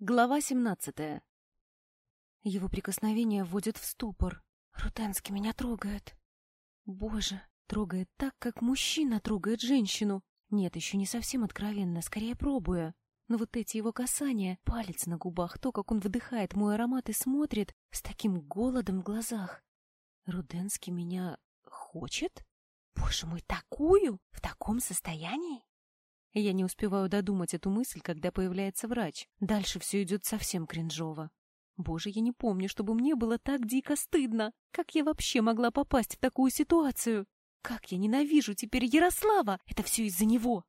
Глава 17. Его прикосновение вводит в ступор. Рутенский меня трогает. Боже, трогает так, как мужчина трогает женщину. Нет, еще не совсем откровенно, скорее пробуя. Но вот эти его касания, палец на губах, то, как он вдыхает мой аромат и смотрит с таким голодом в глазах. Руденский меня хочет? Боже мой, такую? В таком состоянии? Я не успеваю додумать эту мысль, когда появляется врач. Дальше все идет совсем кринжово. Боже, я не помню, чтобы мне было так дико стыдно. Как я вообще могла попасть в такую ситуацию? Как я ненавижу теперь Ярослава! Это все из-за него.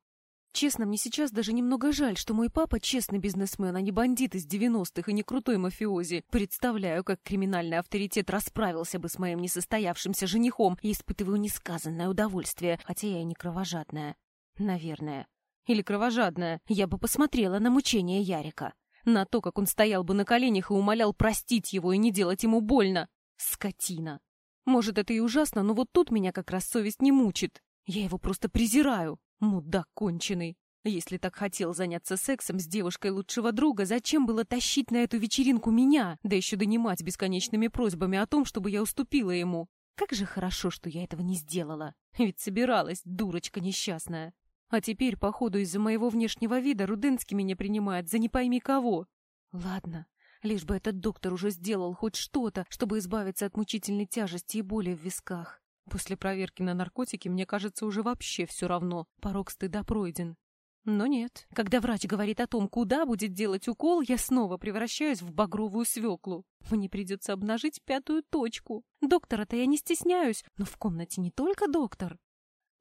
Честно, мне сейчас даже немного жаль, что мой папа честный бизнесмен, а не бандит из 90-х и не крутой мафиози. Представляю, как криминальный авторитет расправился бы с моим несостоявшимся женихом и испытываю несказанное удовольствие, хотя я и не кровожадная. Наверное. Или кровожадная, я бы посмотрела на мучения Ярика. На то, как он стоял бы на коленях и умолял простить его и не делать ему больно. Скотина. Может, это и ужасно, но вот тут меня как раз совесть не мучит. Я его просто презираю. Мудак конченый. Если так хотел заняться сексом с девушкой лучшего друга, зачем было тащить на эту вечеринку меня, да еще донимать бесконечными просьбами о том, чтобы я уступила ему? Как же хорошо, что я этого не сделала. Ведь собиралась, дурочка несчастная. А теперь, походу, из-за моего внешнего вида Руденский меня принимает за не пойми кого. Ладно, лишь бы этот доктор уже сделал хоть что-то, чтобы избавиться от мучительной тяжести и боли в висках. После проверки на наркотики, мне кажется, уже вообще все равно, порог стыда пройден. Но нет, когда врач говорит о том, куда будет делать укол, я снова превращаюсь в багровую свеклу. Мне придется обнажить пятую точку. Доктора-то я не стесняюсь, но в комнате не только доктор.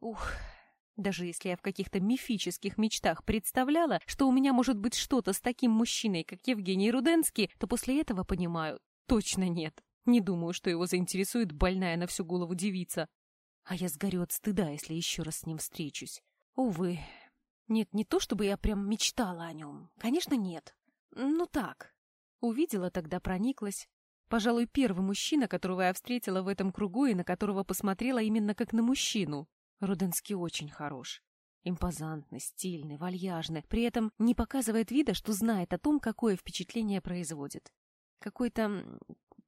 Ух, даже если я в каких-то мифических мечтах представляла, что у меня может быть что-то с таким мужчиной, как Евгений Руденский, то после этого понимаю, точно нет. Не думаю, что его заинтересует больная на всю голову девица. А я сгорю от стыда, если еще раз с ним встречусь. Увы. Нет, не то, чтобы я прям мечтала о нем. Конечно, нет. Ну так. Увидела, тогда прониклась. Пожалуй, первый мужчина, которого я встретила в этом кругу и на которого посмотрела именно как на мужчину. Руденский очень хорош. Импозантный, стильный, вальяжный, при этом не показывает вида, что знает о том, какое впечатление производит. Какой-то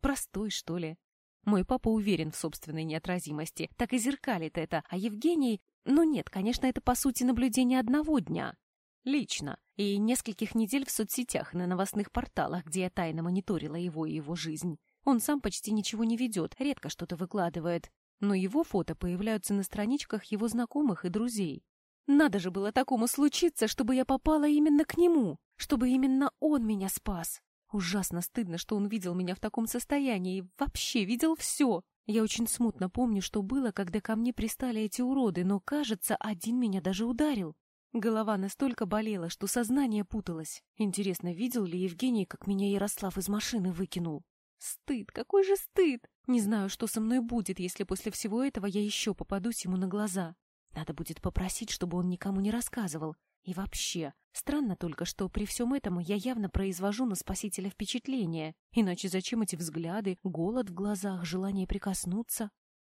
простой, что ли. Мой папа уверен в собственной неотразимости, так и зеркалит это, а Евгений... Ну нет, конечно, это по сути наблюдение одного дня. Лично. И нескольких недель в соцсетях, на новостных порталах, где я тайно мониторила его и его жизнь. Он сам почти ничего не ведет, редко что-то выкладывает но его фото появляются на страничках его знакомых и друзей. Надо же было такому случиться, чтобы я попала именно к нему, чтобы именно он меня спас. Ужасно стыдно, что он видел меня в таком состоянии и вообще видел все. Я очень смутно помню, что было, когда ко мне пристали эти уроды, но, кажется, один меня даже ударил. Голова настолько болела, что сознание путалось. Интересно, видел ли Евгений, как меня Ярослав из машины выкинул? Стыд, какой же стыд! Не знаю, что со мной будет, если после всего этого я еще попадусь ему на глаза. Надо будет попросить, чтобы он никому не рассказывал. И вообще, странно только, что при всем этом я явно произвожу на спасителя впечатление. Иначе зачем эти взгляды, голод в глазах, желание прикоснуться?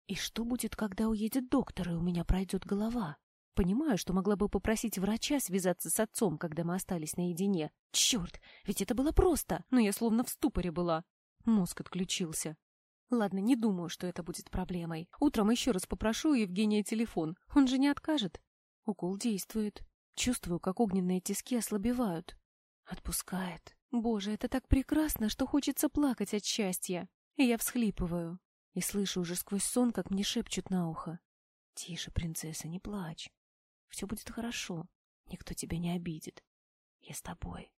И что будет, когда уедет доктор, и у меня пройдет голова? Понимаю, что могла бы попросить врача связаться с отцом, когда мы остались наедине. Черт, ведь это было просто, но я словно в ступоре была. Мозг отключился. Ладно, не думаю, что это будет проблемой. Утром еще раз попрошу у Евгения телефон. Он же не откажет. Укол действует. Чувствую, как огненные тиски ослабевают. Отпускает. Боже, это так прекрасно, что хочется плакать от счастья. И я всхлипываю. И слышу уже сквозь сон, как мне шепчут на ухо. Тише, принцесса, не плачь. Все будет хорошо. Никто тебя не обидит. Я с тобой.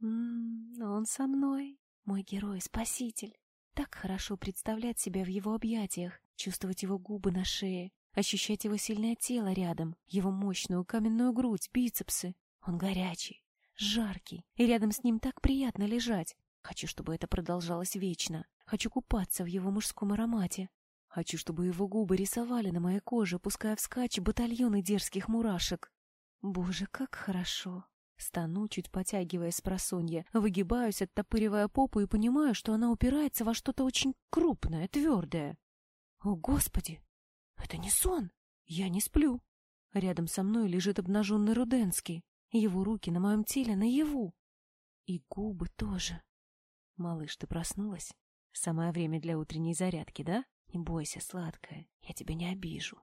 М -м, он со мной. Мой герой-спаситель. Так хорошо представлять себя в его объятиях, чувствовать его губы на шее, ощущать его сильное тело рядом, его мощную каменную грудь, бицепсы. Он горячий, жаркий, и рядом с ним так приятно лежать. Хочу, чтобы это продолжалось вечно. Хочу купаться в его мужском аромате. Хочу, чтобы его губы рисовали на моей коже, пуская вскачь батальоны дерзких мурашек. Боже, как хорошо! Стану, чуть потягиваясь с просонья, выгибаюсь, оттопыривая попу и понимаю, что она упирается во что-то очень крупное, твердое. О, Господи! Это не сон! Я не сплю. Рядом со мной лежит обнаженный Руденский. Его руки на моем теле наяву. И губы тоже. Малыш, ты проснулась? Самое время для утренней зарядки, да? Не бойся, сладкая, я тебя не обижу.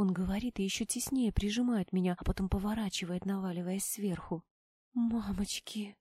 Он говорит и еще теснее прижимает меня, а потом поворачивает, наваливаясь сверху. «Мамочки!»